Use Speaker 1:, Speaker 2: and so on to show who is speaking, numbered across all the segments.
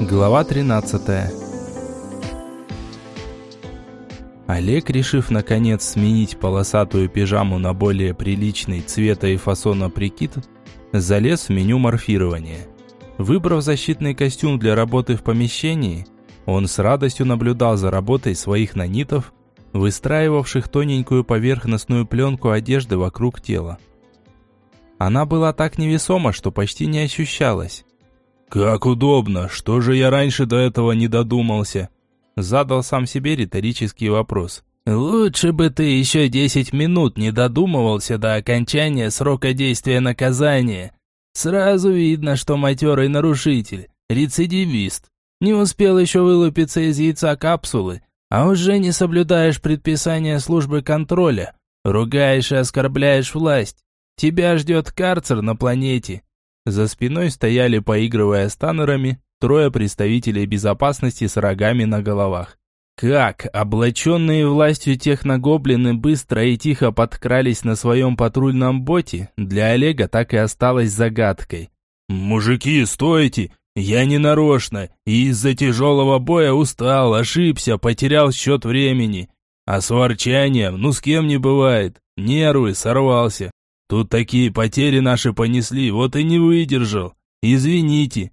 Speaker 1: Глава 13 Олег, решив наконец сменить полосатую пижаму на более приличный цвета и фасона прикид, залез в меню морфирования. Выбрав защитный костюм для работы в помещении, он с радостью наблюдал за работой своих нанитов, выстраивавших тоненькую поверхностную пленку одежды вокруг тела. Она была так невесома, что почти не ощущалась.
Speaker 2: «Как удобно! Что же я раньше до этого не додумался?»
Speaker 1: Задал сам себе риторический вопрос.
Speaker 3: «Лучше бы ты еще десять минут не додумывался до окончания срока действия наказания. Сразу видно, что матерый нарушитель, рецидивист. Не успел еще вылупиться из яйца капсулы, а уже не соблюдаешь предписания службы контроля. Ругаешь и оскорбляешь власть. Тебя ждет карцер на планете.
Speaker 1: За спиной стояли, поигрывая станерами, трое представителей безопасности с рогами на головах. Как облаченные властью техногоблины быстро и тихо подкрались на своем патрульном боте, для Олега так и осталось загадкой.
Speaker 2: «Мужики, стойте! Я не нарочно, и из-за тяжелого боя устал, ошибся, потерял счет времени. А с ворчанием, ну с кем не бывает, нервы, сорвался. Тут такие потери наши понесли, вот и не выдержал. Извините».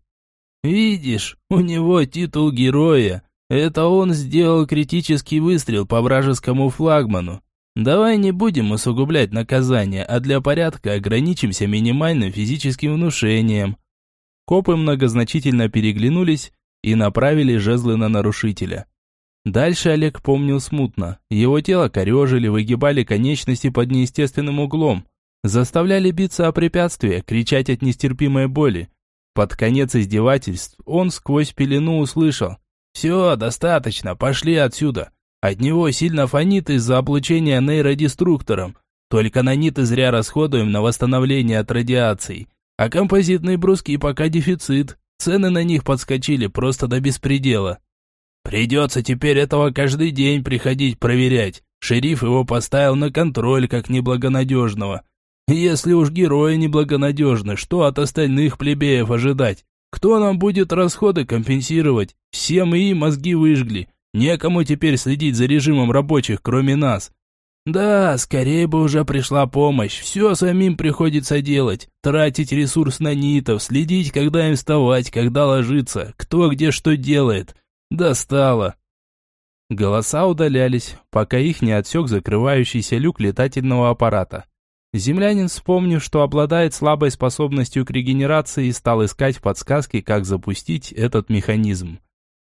Speaker 3: «Видишь, у него титул героя. Это он сделал критический выстрел по вражескому флагману. Давай не будем усугублять наказание, а для порядка ограничимся минимальным физическим внушением».
Speaker 1: Копы многозначительно переглянулись и направили жезлы на нарушителя. Дальше Олег помнил смутно. Его тело корежили, выгибали конечности под неестественным углом. Заставляли биться о препятствия, кричать от нестерпимой боли. Под конец издевательств он сквозь пелену услышал. «Все, достаточно, пошли отсюда. От него сильно фонит из-за облучения нейродеструктором. Только наниты зря расходуем на восстановление от радиации. А композитные бруски пока дефицит. Цены на них подскочили просто до беспредела. Придется теперь этого каждый день приходить проверять. Шериф его поставил на контроль как неблагонадежного. Если уж герои неблагонадежны, что от остальных плебеев ожидать? Кто нам будет расходы компенсировать? Все мы и мозги выжгли. Некому теперь следить за режимом рабочих, кроме нас. Да, скорее бы уже пришла помощь. Все самим приходится делать. Тратить ресурс на нитов, следить, когда им вставать, когда ложиться, кто где что делает. Достало. Голоса удалялись, пока их не отсек закрывающийся люк летательного аппарата. Землянин, вспомнив, что обладает слабой способностью к регенерации, стал искать подсказки, как запустить этот механизм.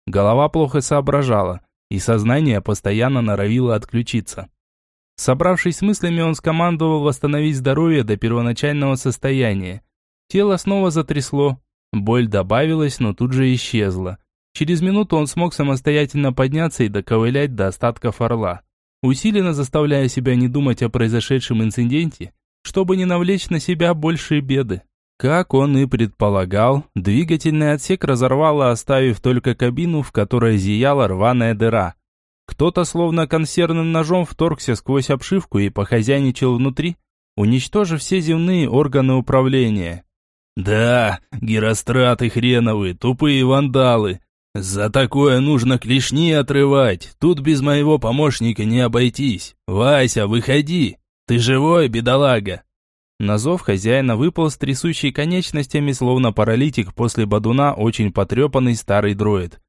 Speaker 1: Голова плохо соображала, и сознание постоянно норовило отключиться. Собравшись с мыслями, он скомандовал восстановить здоровье до первоначального состояния. Тело снова затрясло, боль добавилась, но тут же исчезла. Через минуту он смог самостоятельно подняться и доковылять до остатков орла. Усиленно заставляя себя не думать о произошедшем инциденте, чтобы не навлечь на себя большие беды. Как он и предполагал, двигательный отсек разорвало, оставив только кабину, в которой зияла рваная дыра. Кто-то словно консервным ножом вторгся сквозь обшивку и похозяйничал внутри, уничтожив все земные органы управления.
Speaker 2: «Да, геростраты хреновые, тупые вандалы. За такое нужно клешни отрывать. Тут без моего помощника не обойтись. Вася, выходи!» «Ты живой, бедолага?»
Speaker 1: На зов хозяина выпал с трясущей конечностями, словно паралитик после бадуна, очень потрепанный старый дроид.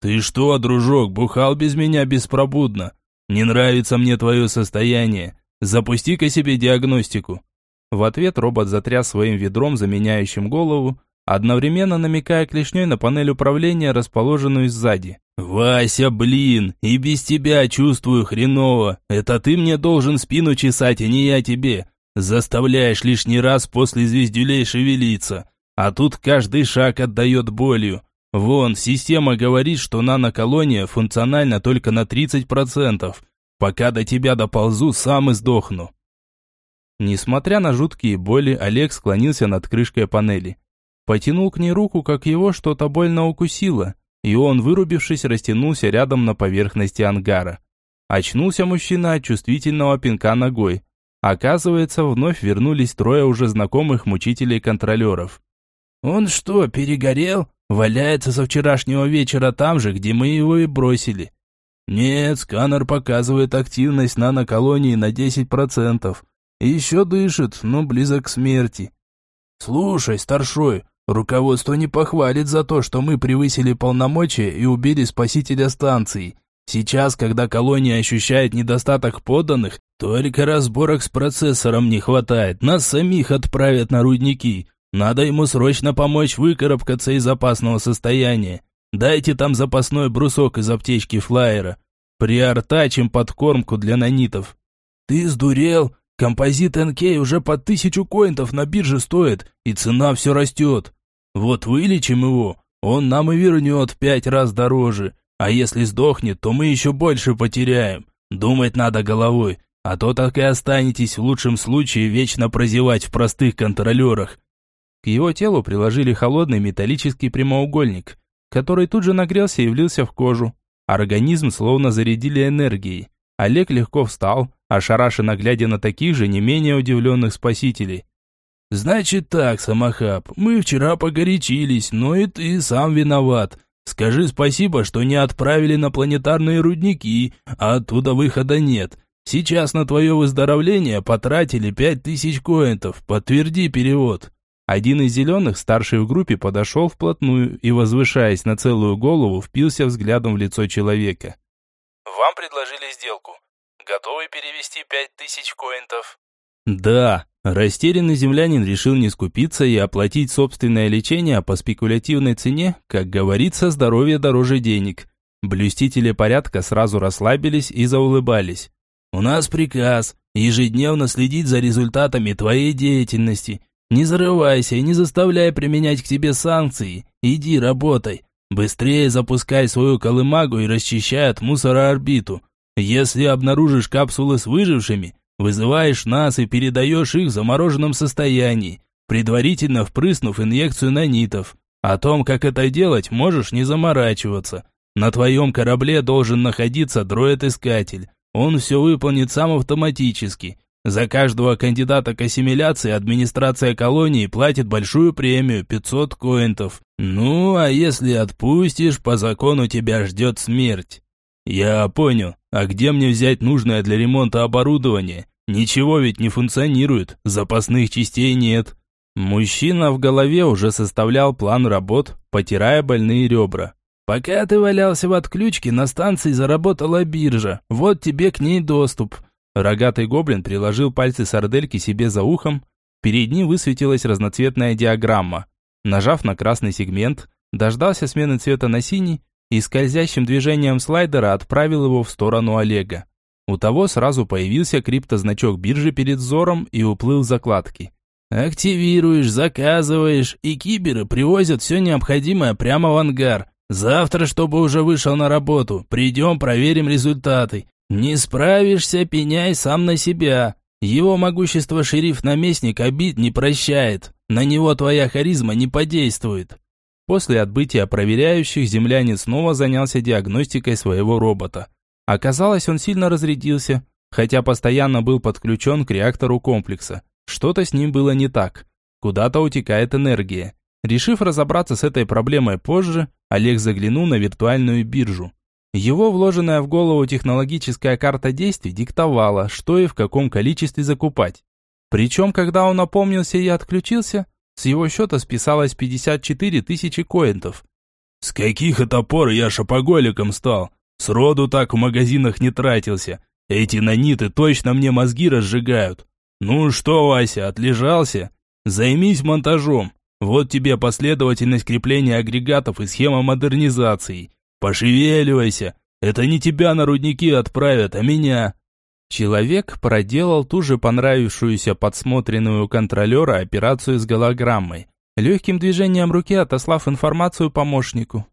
Speaker 2: «Ты что, дружок, бухал без меня беспробудно? Не нравится мне твое состояние. Запусти-ка себе диагностику».
Speaker 1: В ответ робот затряс своим ведром, заменяющим голову, одновременно намекая клешней на панель управления, расположенную сзади.
Speaker 2: «Вася, блин, и без тебя чувствую хреново. Это ты мне должен спину чесать, а не я тебе. Заставляешь лишний раз после звездюлей шевелиться. А тут каждый шаг отдает болью. Вон, система говорит, что наноколония функциональна только на 30%. Пока до тебя доползу, сам и сдохну».
Speaker 1: Несмотря на жуткие боли, Олег склонился над крышкой панели. Потянул к ней руку, как его что-то больно укусило и он, вырубившись, растянулся рядом на поверхности ангара. Очнулся мужчина от чувствительного пинка ногой. Оказывается, вновь вернулись трое уже знакомых мучителей-контролеров.
Speaker 3: «Он что, перегорел? Валяется со вчерашнего вечера там же, где мы его и бросили.
Speaker 2: Нет, сканер показывает активность наноколонии на 10%. Еще дышит, но близок к смерти. Слушай, старшой, руководство не похвалит за то, что мы превысили полномочия и убили спасителя станции. Сейчас, когда колония ощущает недостаток подданных, только разборок с процессором не хватает. Нас самих отправят на рудники. Надо ему срочно помочь выкарабкаться из опасного состояния. Дайте там запасной брусок из аптечки флайера. Приортачим подкормку для нанитов. Ты сдурел? Композит НК уже по тысячу коинтов на бирже стоит, и цена все растет. Вот вылечим его, он нам и вернет в пять раз дороже. А если сдохнет, то мы еще больше потеряем. Думать надо головой, а то так и останетесь в лучшем случае вечно прозевать в простых контролерах.
Speaker 1: К его телу приложили холодный металлический прямоугольник, который тут же нагрелся и влился в кожу. Организм словно зарядили энергией. Олег легко встал, ошарашенно глядя на таких же не менее удивленных спасителей.
Speaker 2: «Значит так, Самохаб, мы вчера погорячились, но и ты сам виноват. Скажи спасибо, что не отправили на планетарные рудники, а оттуда выхода нет. Сейчас на твое выздоровление потратили пять тысяч коинтов. Подтверди перевод».
Speaker 1: Один из зеленых, старший в группе, подошел вплотную и, возвышаясь на целую голову, впился взглядом в лицо человека.
Speaker 4: «Вам предложили сделку. Готовы перевести пять тысяч коинтов?»
Speaker 1: «Да», Растерянный землянин решил не скупиться и оплатить собственное лечение по спекулятивной цене, как говорится, здоровье дороже денег. Блюстители порядка сразу расслабились и заулыбались.
Speaker 2: «У нас приказ ежедневно следить за результатами твоей деятельности. Не зарывайся и не заставляй применять к тебе санкции. Иди работай. Быстрее запускай свою колымагу и расчищай от мусора орбиту. Если обнаружишь капсулы с выжившими, Вызываешь нас и передаешь их в замороженном состоянии, предварительно впрыснув инъекцию нанитов. О том, как это делать, можешь не заморачиваться. На твоем корабле должен находиться дроид-искатель. Он все выполнит сам автоматически. За каждого кандидата к ассимиляции администрация колонии платит большую премию – 500 коинтов. Ну, а если отпустишь, по закону тебя ждет смерть. Я понял. А где мне взять нужное для ремонта оборудование? Ничего ведь не функционирует, запасных частей нет.
Speaker 1: Мужчина в голове уже составлял план работ, потирая больные ребра.
Speaker 2: Пока ты валялся в отключке, на станции заработала биржа. Вот тебе к ней доступ.
Speaker 1: Рогатый гоблин приложил пальцы сардельки себе за ухом. Перед ним высветилась разноцветная диаграмма. Нажав на красный сегмент, дождался смены цвета на синий и скользящим движением слайдера отправил его в сторону Олега. У того сразу появился криптозначок биржи перед взором и уплыл в закладки.
Speaker 2: «Активируешь, заказываешь, и киберы привозят все необходимое прямо в ангар. Завтра, чтобы уже вышел на работу, придем, проверим результаты. Не справишься, пеняй сам на себя. Его могущество шериф-наместник обид не прощает. На него твоя харизма не подействует».
Speaker 1: После отбытия проверяющих землянин снова занялся диагностикой своего робота. Оказалось, он сильно разрядился, хотя постоянно был подключен к реактору комплекса. Что-то с ним было не так. Куда-то утекает энергия. Решив разобраться с этой проблемой позже, Олег заглянул на виртуальную биржу. Его вложенная в голову технологическая карта действий диктовала, что и в каком количестве закупать. Причем, когда он опомнился и отключился, с его счета списалось 54 тысячи коинтов.
Speaker 2: «С каких это пор я шопоголиком стал?» Сроду так в магазинах не тратился. Эти наниты точно мне мозги разжигают. Ну что, Вася, отлежался? Займись монтажом. Вот тебе последовательность крепления агрегатов и схема модернизации. Пошевеливайся. Это не тебя на рудники отправят, а меня.
Speaker 1: Человек проделал ту же понравившуюся подсмотренную контролера операцию с голограммой, легким движением руки отослав информацию помощнику.